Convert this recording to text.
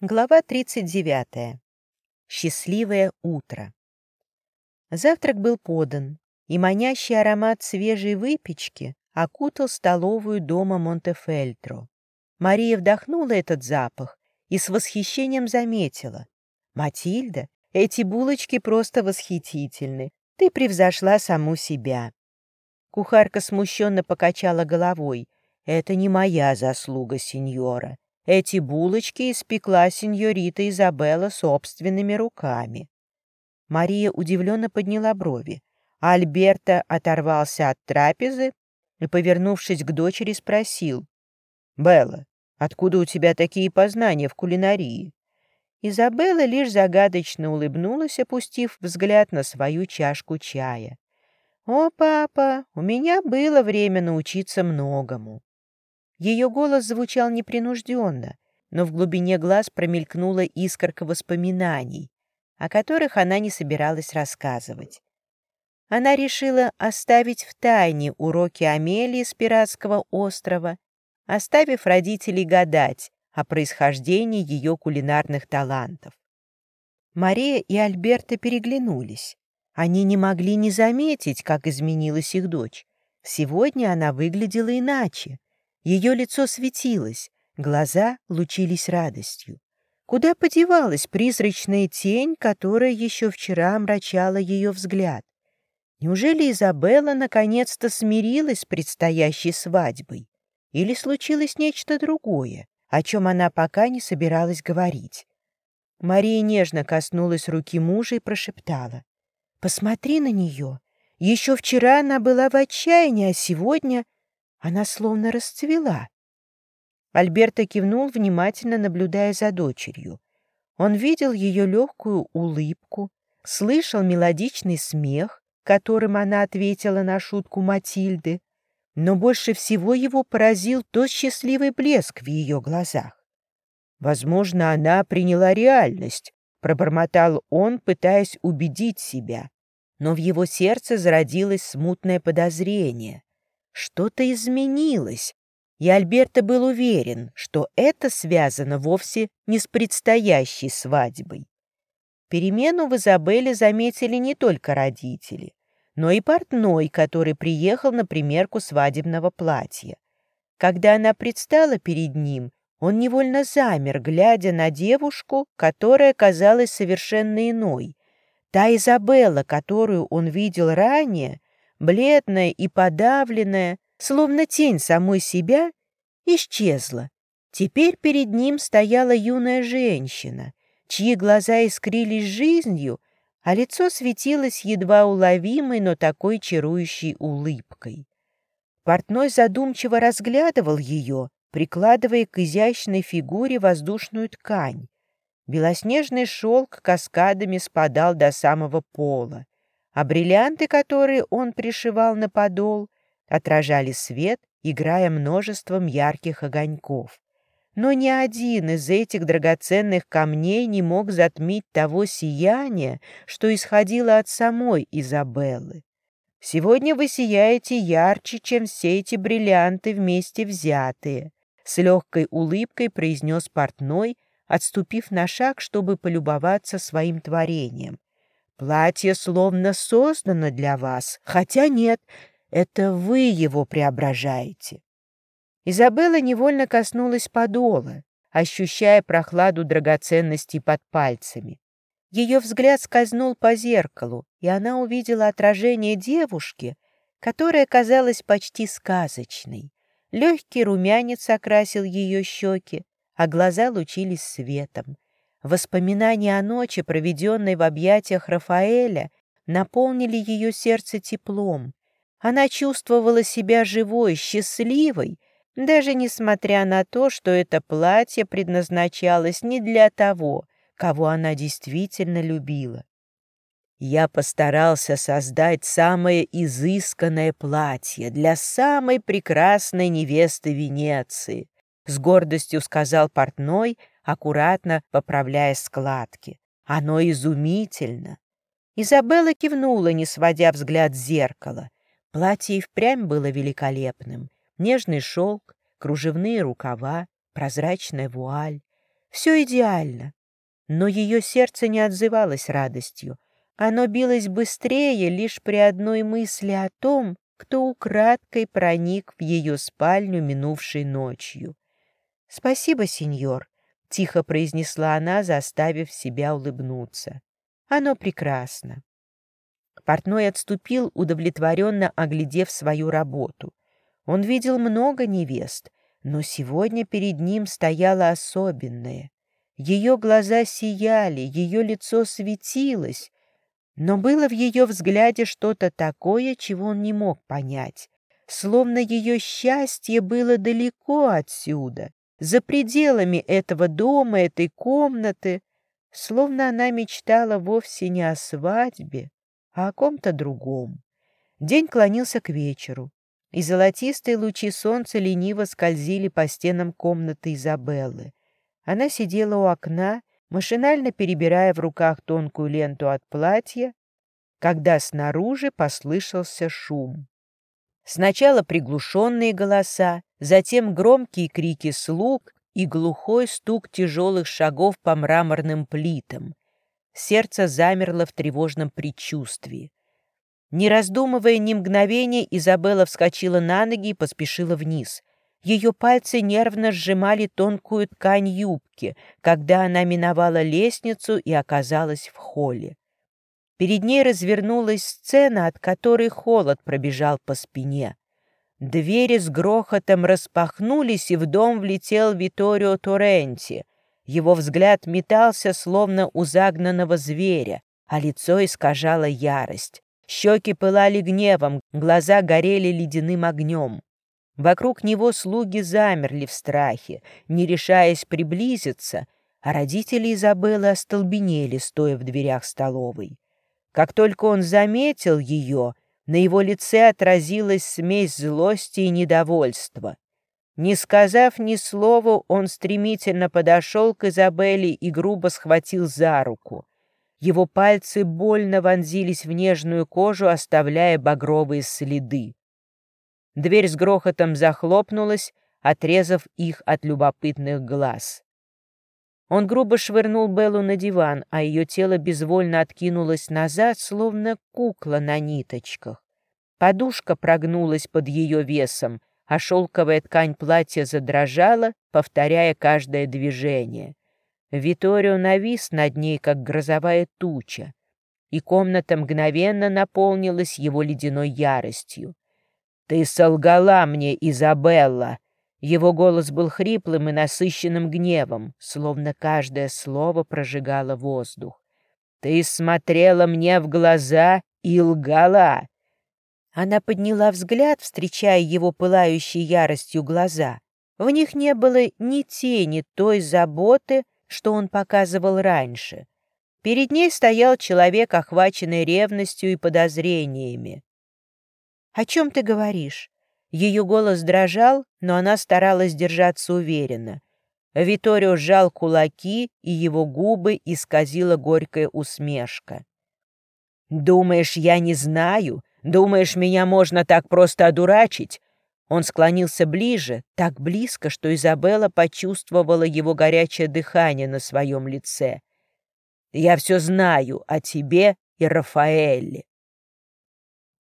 Глава 39. Счастливое утро. Завтрак был подан, и манящий аромат свежей выпечки окутал столовую дома Монтефельтро. Мария вдохнула этот запах и с восхищением заметила. «Матильда, эти булочки просто восхитительны. Ты превзошла саму себя». Кухарка смущенно покачала головой. «Это не моя заслуга, сеньора. Эти булочки испекла сеньорита Изабелла собственными руками. Мария удивленно подняла брови. Альберто оторвался от трапезы и, повернувшись к дочери, спросил. «Белла, откуда у тебя такие познания в кулинарии?» Изабелла лишь загадочно улыбнулась, опустив взгляд на свою чашку чая. «О, папа, у меня было время научиться многому. Ее голос звучал непринужденно, но в глубине глаз промелькнула искорка воспоминаний, о которых она не собиралась рассказывать. Она решила оставить в тайне уроки Амелии с пиратского острова, оставив родителей гадать о происхождении ее кулинарных талантов. Мария и Альберта переглянулись. Они не могли не заметить, как изменилась их дочь. Сегодня она выглядела иначе. Ее лицо светилось, глаза лучились радостью. Куда подевалась призрачная тень, которая еще вчера омрачала ее взгляд? Неужели Изабелла наконец-то смирилась с предстоящей свадьбой? Или случилось нечто другое, о чем она пока не собиралась говорить? Мария нежно коснулась руки мужа и прошептала. «Посмотри на нее. Еще вчера она была в отчаянии, а сегодня она словно расцвела. Альберто кивнул, внимательно наблюдая за дочерью. Он видел ее легкую улыбку, слышал мелодичный смех, которым она ответила на шутку Матильды, но больше всего его поразил тот счастливый блеск в ее глазах. «Возможно, она приняла реальность», — пробормотал он, пытаясь убедить себя. Но в его сердце зародилось смутное подозрение. Что-то изменилось, и Альберто был уверен, что это связано вовсе не с предстоящей свадьбой. Перемену в Изабелле заметили не только родители, но и портной, который приехал на примерку свадебного платья. Когда она предстала перед ним, он невольно замер, глядя на девушку, которая казалась совершенно иной. Та Изабелла, которую он видел ранее, бледная и подавленная, словно тень самой себя, исчезла. Теперь перед ним стояла юная женщина, чьи глаза искрились жизнью, а лицо светилось едва уловимой, но такой чарующей улыбкой. Портной задумчиво разглядывал ее, прикладывая к изящной фигуре воздушную ткань. Белоснежный шелк каскадами спадал до самого пола а бриллианты, которые он пришивал на подол, отражали свет, играя множеством ярких огоньков. Но ни один из этих драгоценных камней не мог затмить того сияния, что исходило от самой Изабеллы. «Сегодня вы сияете ярче, чем все эти бриллианты вместе взятые», с легкой улыбкой произнес портной, отступив на шаг, чтобы полюбоваться своим творением. Платье словно создано для вас, хотя нет, это вы его преображаете. Изабелла невольно коснулась подола, ощущая прохладу драгоценностей под пальцами. Ее взгляд скользнул по зеркалу, и она увидела отражение девушки, которая казалась почти сказочной. Легкий румянец окрасил ее щеки, а глаза лучились светом. Воспоминания о ночи, проведенной в объятиях Рафаэля, наполнили ее сердце теплом. Она чувствовала себя живой, счастливой, даже несмотря на то, что это платье предназначалось не для того, кого она действительно любила. Я постарался создать самое изысканное платье для самой прекрасной невесты Венеции, с гордостью сказал портной, аккуратно поправляя складки. Оно изумительно. Изабелла кивнула, не сводя взгляд с зеркала. Платье и впрямь было великолепным. Нежный шелк, кружевные рукава, прозрачная вуаль. Все идеально. Но ее сердце не отзывалось радостью. Оно билось быстрее лишь при одной мысли о том, кто украдкой проник в ее спальню минувшей ночью. «Спасибо, сеньор», — тихо произнесла она, заставив себя улыбнуться. «Оно прекрасно». Портной отступил, удовлетворенно оглядев свою работу. Он видел много невест, но сегодня перед ним стояла особенная. Ее глаза сияли, ее лицо светилось, но было в ее взгляде что-то такое, чего он не мог понять, словно ее счастье было далеко отсюда, за пределами этого дома, этой комнаты, словно она мечтала вовсе не о свадьбе, а о ком-то другом. День клонился к вечеру, и золотистые лучи солнца лениво скользили по стенам комнаты Изабеллы. Она сидела у окна, машинально перебирая в руках тонкую ленту от платья, когда снаружи послышался шум. Сначала приглушенные голоса, затем громкие крики слуг и глухой стук тяжелых шагов по мраморным плитам. Сердце замерло в тревожном предчувствии. Не раздумывая ни мгновения, Изабелла вскочила на ноги и поспешила вниз. Ее пальцы нервно сжимали тонкую ткань юбки, когда она миновала лестницу и оказалась в холле. Перед ней развернулась сцена, от которой холод пробежал по спине. Двери с грохотом распахнулись, и в дом влетел Виторио Торренти. Его взгляд метался, словно у загнанного зверя, а лицо искажало ярость. Щеки пылали гневом, глаза горели ледяным огнем. Вокруг него слуги замерли в страхе, не решаясь приблизиться, а родители Изабеллы остолбенели, стоя в дверях столовой. Как только он заметил ее, на его лице отразилась смесь злости и недовольства. Не сказав ни слова, он стремительно подошел к Изабелле и грубо схватил за руку. Его пальцы больно вонзились в нежную кожу, оставляя багровые следы. Дверь с грохотом захлопнулась, отрезав их от любопытных глаз. Он грубо швырнул Беллу на диван, а ее тело безвольно откинулось назад, словно кукла на ниточках. Подушка прогнулась под ее весом, а шелковая ткань платья задрожала, повторяя каждое движение. Виторио навис над ней, как грозовая туча, и комната мгновенно наполнилась его ледяной яростью. «Ты солгала мне, Изабелла!» Его голос был хриплым и насыщенным гневом, словно каждое слово прожигало воздух. «Ты смотрела мне в глаза и лгала!» Она подняла взгляд, встречая его пылающей яростью глаза. В них не было ни тени той заботы, что он показывал раньше. Перед ней стоял человек, охваченный ревностью и подозрениями. «О чем ты говоришь?» Ее голос дрожал, но она старалась держаться уверенно. Виторио сжал кулаки, и его губы исказила горькая усмешка. «Думаешь, я не знаю? Думаешь, меня можно так просто одурачить?» Он склонился ближе, так близко, что Изабелла почувствовала его горячее дыхание на своем лице. «Я все знаю о тебе и Рафаэле.